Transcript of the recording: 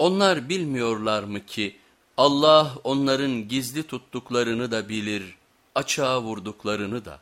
Onlar bilmiyorlar mı ki Allah onların gizli tuttuklarını da bilir, açığa vurduklarını da.